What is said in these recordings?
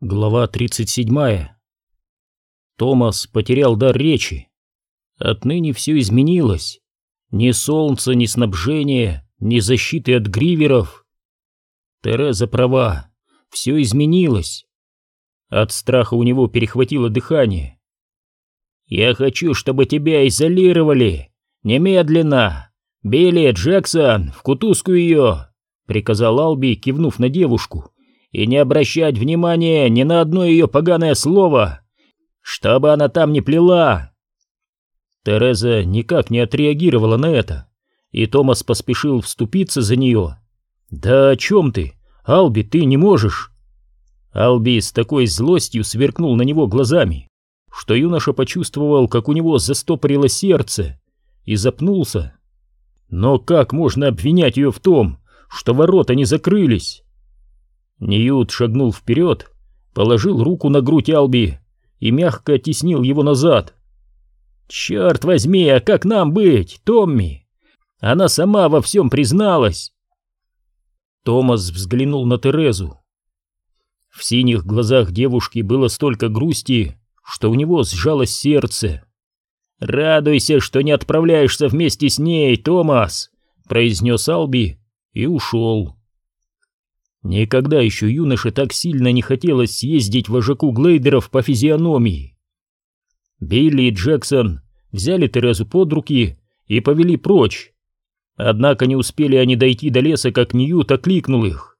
Глава 37. Томас потерял дар речи. Отныне все изменилось. Ни солнца, ни снабжения, ни защиты от гриверов. Тереза права, все изменилось. От страха у него перехватило дыхание. «Я хочу, чтобы тебя изолировали! Немедленно! Билли, Джексон, в кутузку ее!» — приказал Алби, кивнув на девушку и не обращать внимания ни на одно ее поганое слово, чтобы она там не плела. Тереза никак не отреагировала на это, и Томас поспешил вступиться за нее. «Да о чем ты? Алби, ты не можешь!» Алби с такой злостью сверкнул на него глазами, что юноша почувствовал, как у него застопорило сердце, и запнулся. Но как можно обвинять ее в том, что ворота не закрылись? Ньют шагнул вперед, положил руку на грудь Алби и мягко оттеснил его назад. «Черт возьми, а как нам быть, Томми? Она сама во всем призналась!» Томас взглянул на Терезу. В синих глазах девушки было столько грусти, что у него сжалось сердце. «Радуйся, что не отправляешься вместе с ней, Томас!» — произнес Алби и ушел. Никогда еще юноше так сильно не хотелось съездить вожаку глейдеров по физиономии. Билли и Джексон взяли Терезу под руки и повели прочь. Однако не успели они дойти до леса, как Ньют окликнул их.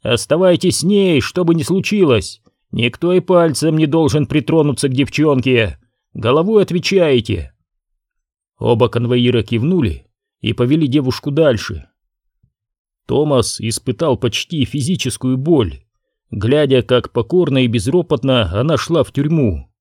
«Оставайтесь с ней, что бы ни случилось. Никто и пальцем не должен притронуться к девчонке. Головой отвечаете». Оба конвоира кивнули и повели девушку дальше. Томас испытал почти физическую боль, глядя, как покорно и безропотно она шла в тюрьму.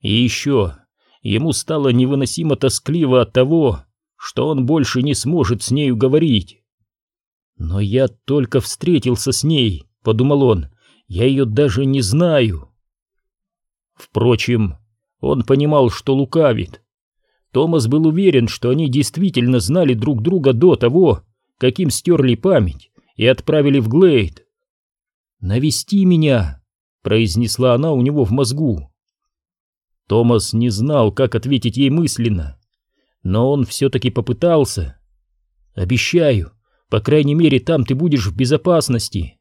И еще ему стало невыносимо тоскливо от того, что он больше не сможет с нею говорить. «Но я только встретился с ней», — подумал он, — «я ее даже не знаю». Впрочем, он понимал, что лукавит. Томас был уверен, что они действительно знали друг друга до того, каким стерли память и отправили в Глейд. «Навести меня!» — произнесла она у него в мозгу. Томас не знал, как ответить ей мысленно, но он все-таки попытался. «Обещаю, по крайней мере, там ты будешь в безопасности».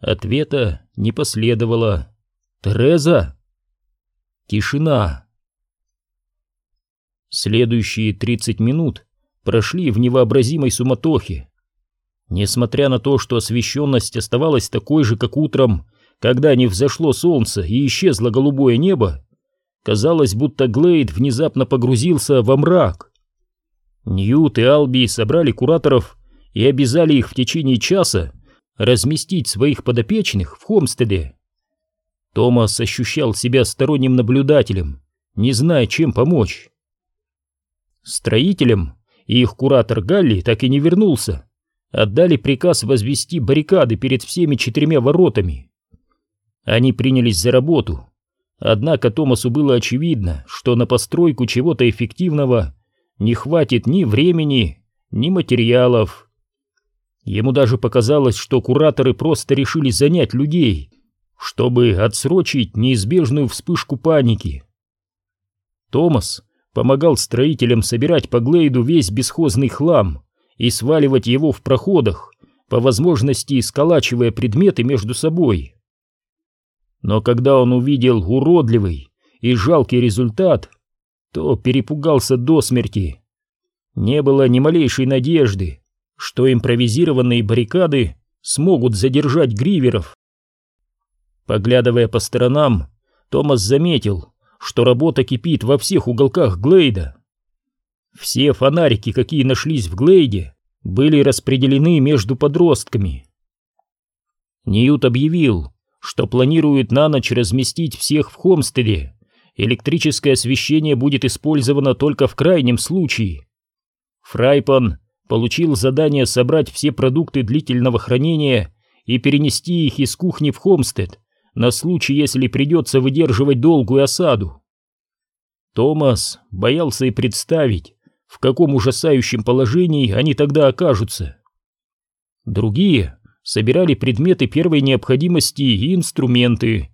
Ответа не последовало. «Тереза?» Тишина. Следующие тридцать минут прошли в невообразимой суматохе. Несмотря на то, что освещенность оставалась такой же, как утром, когда не взошло солнце и исчезло голубое небо, казалось, будто Глейд внезапно погрузился во мрак. Ньют и Алби собрали кураторов и обязали их в течение часа разместить своих подопечных в Хомстеде. Томас ощущал себя сторонним наблюдателем, не зная, чем помочь. Строителям и их куратор Галли так и не вернулся. Отдали приказ возвести баррикады перед всеми четырьмя воротами. Они принялись за работу. Однако Томасу было очевидно, что на постройку чего-то эффективного не хватит ни времени, ни материалов. Ему даже показалось, что кураторы просто решили занять людей, чтобы отсрочить неизбежную вспышку паники. Томас помогал строителям собирать по Глейду весь бесхозный хлам и сваливать его в проходах, по возможности сколачивая предметы между собой. Но когда он увидел уродливый и жалкий результат, то перепугался до смерти. Не было ни малейшей надежды, что импровизированные баррикады смогут задержать гриверов. Поглядывая по сторонам, Томас заметил, что работа кипит во всех уголках Глейда. Все фонарики, какие нашлись в Глейде, были распределены между подростками. Ньют объявил, что планирует на ночь разместить всех в Хомстеде. Электрическое освещение будет использовано только в крайнем случае. Фрайпан получил задание собрать все продукты длительного хранения и перенести их из кухни в Хомстед на случай, если придется выдерживать долгую осаду. Томас боялся и представить, в каком ужасающем положении они тогда окажутся. Другие собирали предметы первой необходимости и инструменты.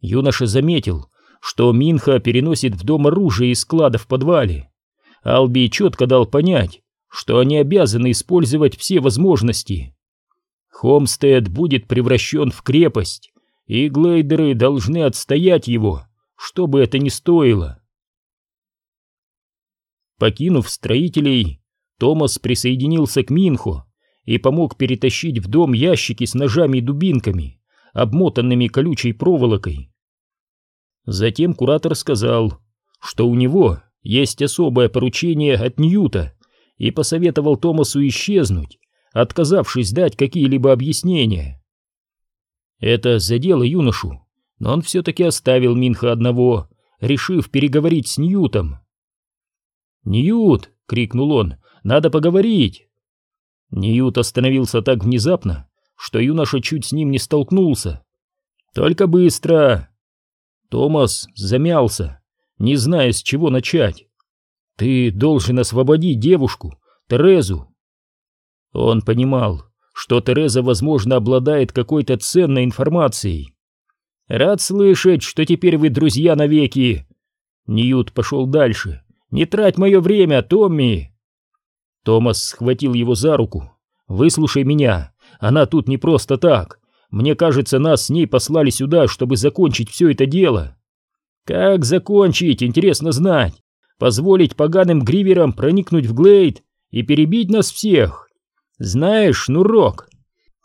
Юноша заметил, что Минха переносит в дом оружие из склада в подвале. Алби четко дал понять, что они обязаны использовать все возможности. Хомстед будет превращен в крепость, и глейдеры должны отстоять его, что бы это ни стоило. Покинув строителей, Томас присоединился к Минху и помог перетащить в дом ящики с ножами и дубинками, обмотанными колючей проволокой. Затем куратор сказал, что у него есть особое поручение от Ньюта и посоветовал Томасу исчезнуть, отказавшись дать какие-либо объяснения. Это задело юношу, но он все-таки оставил Минха одного, решив переговорить с Ньютом. «Ньют!» — крикнул он. «Надо поговорить!» Ньют остановился так внезапно, что юноша чуть с ним не столкнулся. «Только быстро!» Томас замялся, не зная, с чего начать. «Ты должен освободить девушку, Терезу!» Он понимал, что Тереза, возможно, обладает какой-то ценной информацией. «Рад слышать, что теперь вы друзья навеки!» Ньют пошел дальше, не трать мое время, Томми!» Томас схватил его за руку. «Выслушай меня, она тут не просто так. Мне кажется, нас с ней послали сюда, чтобы закончить все это дело». «Как закончить, интересно знать. Позволить поганым гриверам проникнуть в Глейд и перебить нас всех. Знаешь, ну рок.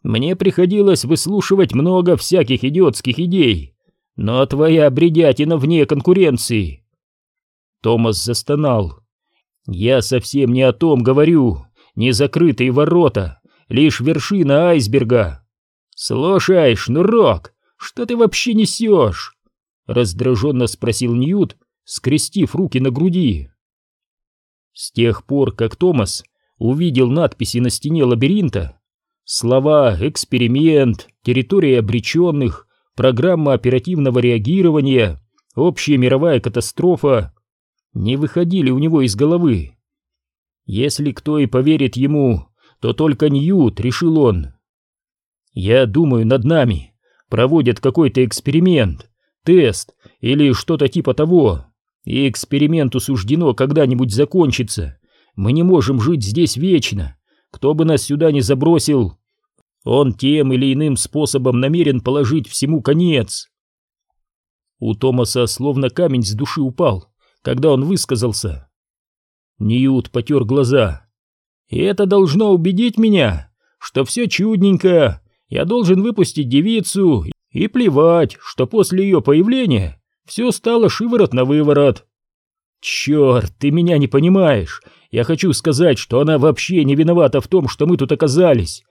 мне приходилось выслушивать много всяких идиотских идей, но твоя бредятина вне конкуренции. Томас застонал. «Я совсем не о том говорю. Не закрытые ворота, лишь вершина айсберга. Слушай, шнурок, что ты вообще несешь?» Раздраженно спросил Ньют, скрестив руки на груди. С тех пор, как Томас увидел надписи на стене лабиринта, слова «эксперимент», «территория обреченных», «программа оперативного реагирования», «общая мировая катастрофа», не выходили у него из головы. Если кто и поверит ему, то только Ньют, решил он. Я думаю, над нами проводят какой-то эксперимент, тест или что-то типа того, и эксперименту суждено когда-нибудь закончиться. Мы не можем жить здесь вечно. Кто бы нас сюда не забросил, он тем или иным способом намерен положить всему конец. У Томаса словно камень с души упал когда он высказался. Ньют потер глаза. «И это должно убедить меня, что все чудненько, я должен выпустить девицу и плевать, что после ее появления все стало шиворот на выворот. Черт, ты меня не понимаешь. Я хочу сказать, что она вообще не виновата в том, что мы тут оказались.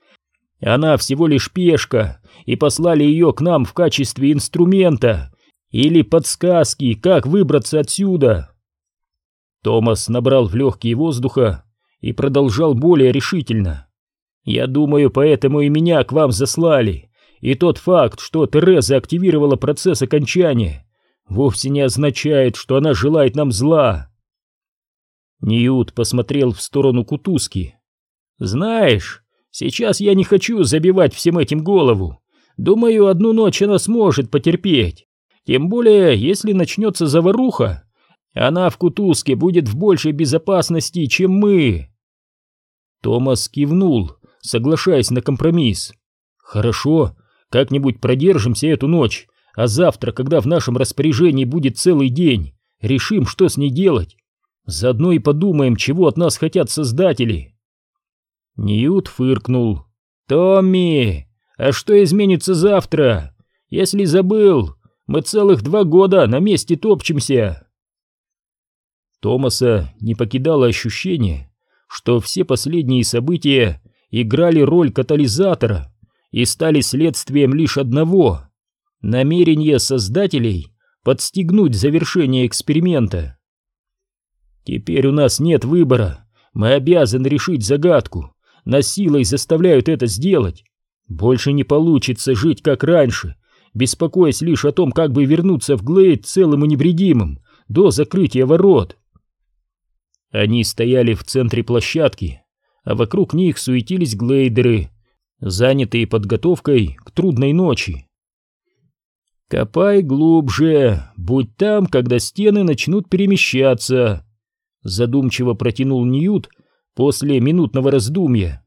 Она всего лишь пешка, и послали ее к нам в качестве инструмента, или подсказки, как выбраться отсюда. Томас набрал в легкие воздуха и продолжал более решительно. «Я думаю, поэтому и меня к вам заслали. И тот факт, что Тереза активировала процесс окончания, вовсе не означает, что она желает нам зла». Ньют посмотрел в сторону Кутузки. «Знаешь, сейчас я не хочу забивать всем этим голову. Думаю, одну ночь она сможет потерпеть. Тем более, если начнется заваруха, она в Кутузке будет в большей безопасности, чем мы. Томас кивнул, соглашаясь на компромисс. Хорошо, как-нибудь продержимся эту ночь, а завтра, когда в нашем распоряжении будет целый день, решим, что с ней делать. Заодно и подумаем, чего от нас хотят создатели. Ньют фыркнул. «Томми, а что изменится завтра? Если забыл, мы целых два года на месте топчемся. Томаса не покидало ощущение, что все последние события играли роль катализатора и стали следствием лишь одного — намерения создателей подстегнуть завершение эксперимента. Теперь у нас нет выбора, мы обязаны решить загадку, нас силой заставляют это сделать. Больше не получится жить как раньше, беспокоясь лишь о том, как бы вернуться в Глейд целым и невредимым до закрытия ворот. Они стояли в центре площадки, а вокруг них суетились глейдеры, занятые подготовкой к трудной ночи. «Копай глубже, будь там, когда стены начнут перемещаться», задумчиво протянул Ньют после минутного раздумья.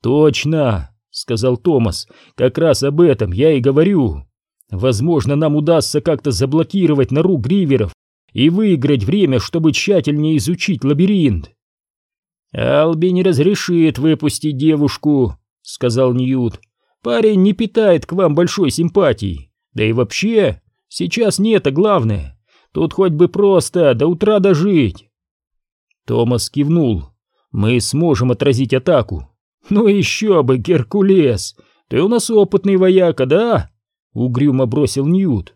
«Точно», — сказал Томас, — «как раз об этом я и говорю. Возможно, нам удастся как-то заблокировать нору гриверов и выиграть время, чтобы тщательнее изучить лабиринт». «Алби не разрешит выпустить девушку», — сказал Ньют. «Парень не питает к вам большой симпатии. Да и вообще, сейчас не это главное. Тут хоть бы просто до утра дожить». Томас кивнул. «Мы сможем отразить атаку». «Ну еще бы, Геркулес! Ты у нас опытный вояка, да?» Угрюмо бросил Ньют.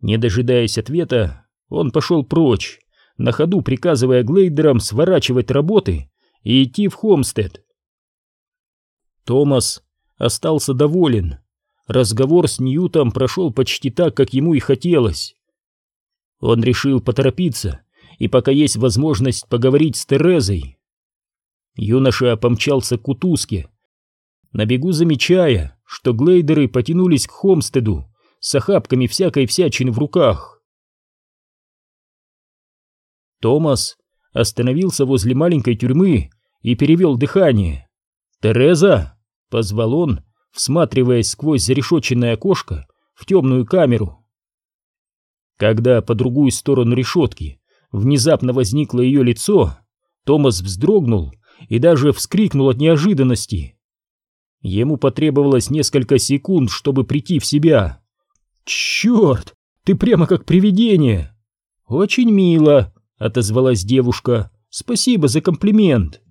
Не дожидаясь ответа, он пошел прочь, на ходу приказывая глейдерам сворачивать работы и идти в Хомстед. Томас остался доволен. Разговор с Ньютом прошел почти так, как ему и хотелось. Он решил поторопиться, и пока есть возможность поговорить с Терезой. Юноша помчался к кутузке, на бегу замечая, что глейдеры потянулись к Хомстеду с охапками всякой всячины в руках. Томас остановился возле маленькой тюрьмы и перевел дыхание. «Тереза!» — позвал он, всматриваясь сквозь зарешоченное окошко в темную камеру. Когда по другую сторону решетки внезапно возникло ее лицо, Томас вздрогнул и даже вскрикнул от неожиданности. Ему потребовалось несколько секунд, чтобы прийти в себя. «Черт, ты прямо как привидение!» «Очень мило», — отозвалась девушка. «Спасибо за комплимент».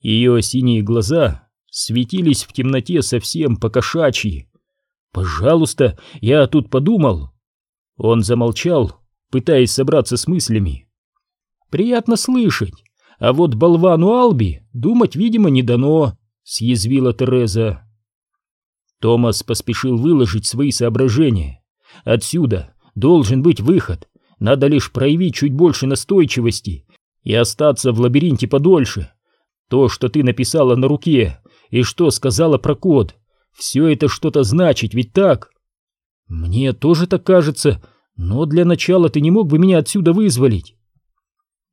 Ее синие глаза светились в темноте совсем по-кошачьи. «Пожалуйста, я тут подумал». Он замолчал, пытаясь собраться с мыслями. «Приятно слышать, а вот болвану Алби думать, видимо, не дано», — съязвила Тереза. Томас поспешил выложить свои соображения. «Отсюда должен быть выход, надо лишь проявить чуть больше настойчивости и остаться в лабиринте подольше. То, что ты написала на руке, и что сказала про код, все это что-то значит, ведь так?» «Мне тоже так кажется», но для начала ты не мог бы меня отсюда вызволить.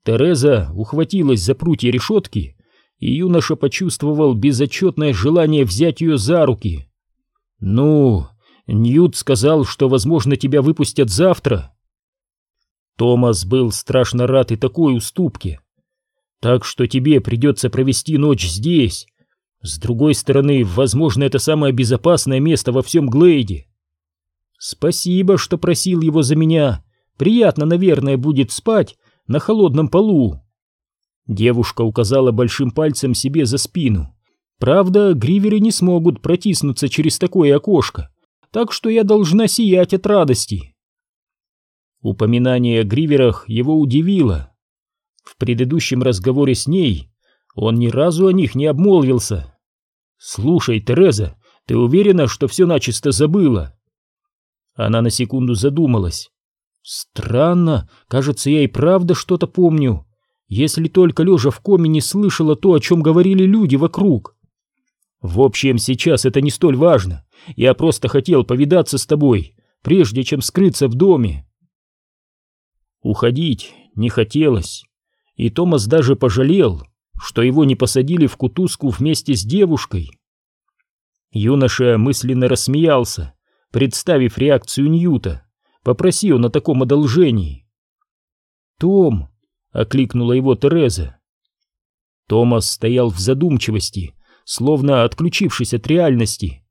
Тереза ухватилась за прутья решетки, и юноша почувствовал безотчетное желание взять ее за руки. «Ну, Ньют сказал, что, возможно, тебя выпустят завтра». Томас был страшно рад и такой уступке. «Так что тебе придется провести ночь здесь. С другой стороны, возможно, это самое безопасное место во всем Глейде. Спасибо, что просил его за меня. Приятно, наверное, будет спать на холодном полу. Девушка указала большим пальцем себе за спину. Правда, гриверы не смогут протиснуться через такое окошко, так что я должна сиять от радости. Упоминание о гриверах его удивило. В предыдущем разговоре с ней он ни разу о них не обмолвился. «Слушай, Тереза, ты уверена, что все начисто забыла?» Она на секунду задумалась. Странно, кажется, я и правда что-то помню. Если только лежа в коме не слышала то, о чем говорили люди вокруг. В общем, сейчас это не столь важно. Я просто хотел повидаться с тобой, прежде чем скрыться в доме. Уходить не хотелось, и Томас даже пожалел, что его не посадили в кутузку вместе с девушкой. Юноша мысленно рассмеялся, представив реакцию Ньюта, попросил на таком одолжении. «Том!» — окликнула его Тереза. Томас стоял в задумчивости, словно отключившись от реальности.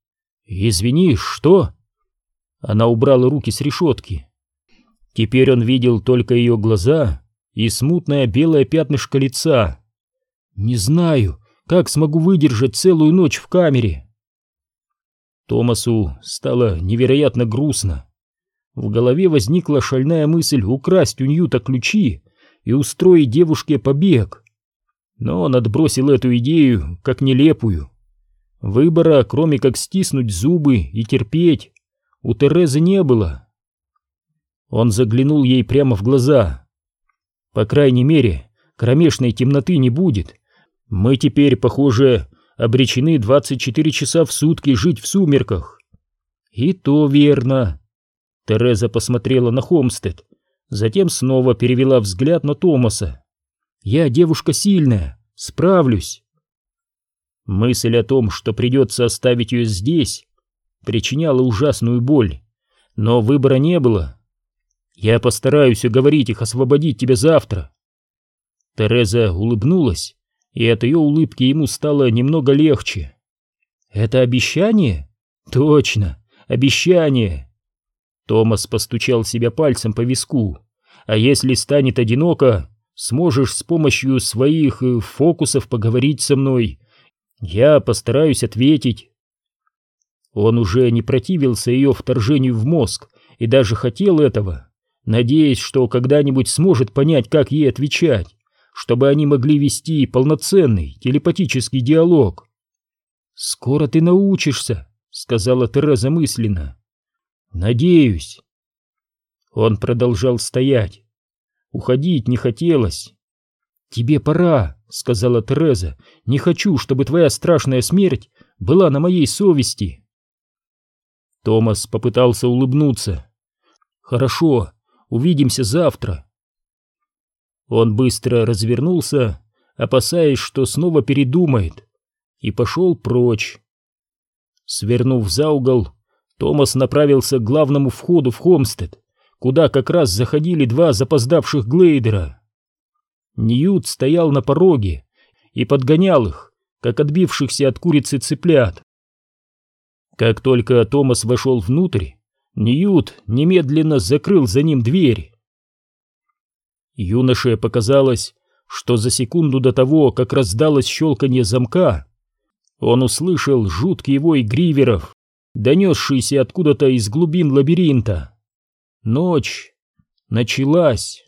«Извини, что?» Она убрала руки с решетки. Теперь он видел только ее глаза и смутное белое пятнышко лица. «Не знаю, как смогу выдержать целую ночь в камере». Томасу стало невероятно грустно. В голове возникла шальная мысль украсть у Ньюта ключи и устроить девушке побег. Но он отбросил эту идею как нелепую. Выбора, кроме как стиснуть зубы и терпеть, у Терезы не было. Он заглянул ей прямо в глаза. По крайней мере, кромешной темноты не будет. Мы теперь, похоже, обречены 24 часа в сутки жить в сумерках. И то верно. Тереза посмотрела на Хомстед, затем снова перевела взгляд на Томаса. Я девушка сильная, справлюсь. Мысль о том, что придется оставить ее здесь, причиняла ужасную боль, но выбора не было. Я постараюсь уговорить их освободить тебя завтра. Тереза улыбнулась, и от ее улыбки ему стало немного легче. Это обещание? Точно, обещание. Томас постучал себя пальцем по виску. А если станет одиноко, сможешь с помощью своих э, фокусов поговорить со мной. Я постараюсь ответить. Он уже не противился ее вторжению в мозг и даже хотел этого, надеясь, что когда-нибудь сможет понять, как ей отвечать, чтобы они могли вести полноценный телепатический диалог. «Скоро ты научишься», — сказала Тереза мысленно. «Надеюсь». Он продолжал стоять. Уходить не хотелось. «Тебе пора», — сказала Тереза. «Не хочу, чтобы твоя страшная смерть была на моей совести». Томас попытался улыбнуться. «Хорошо, увидимся завтра». Он быстро развернулся, опасаясь, что снова передумает, и пошел прочь. Свернув за угол, Томас направился к главному входу в Хомстед, куда как раз заходили два запоздавших глейдера. Ньют стоял на пороге и подгонял их, как отбившихся от курицы цыплят. Как только Томас вошел внутрь, Ньют немедленно закрыл за ним дверь. Юноше показалось, что за секунду до того, как раздалось щелканье замка, он услышал жуткий вой гриверов, донесшийся откуда-то из глубин лабиринта. Ночь началась.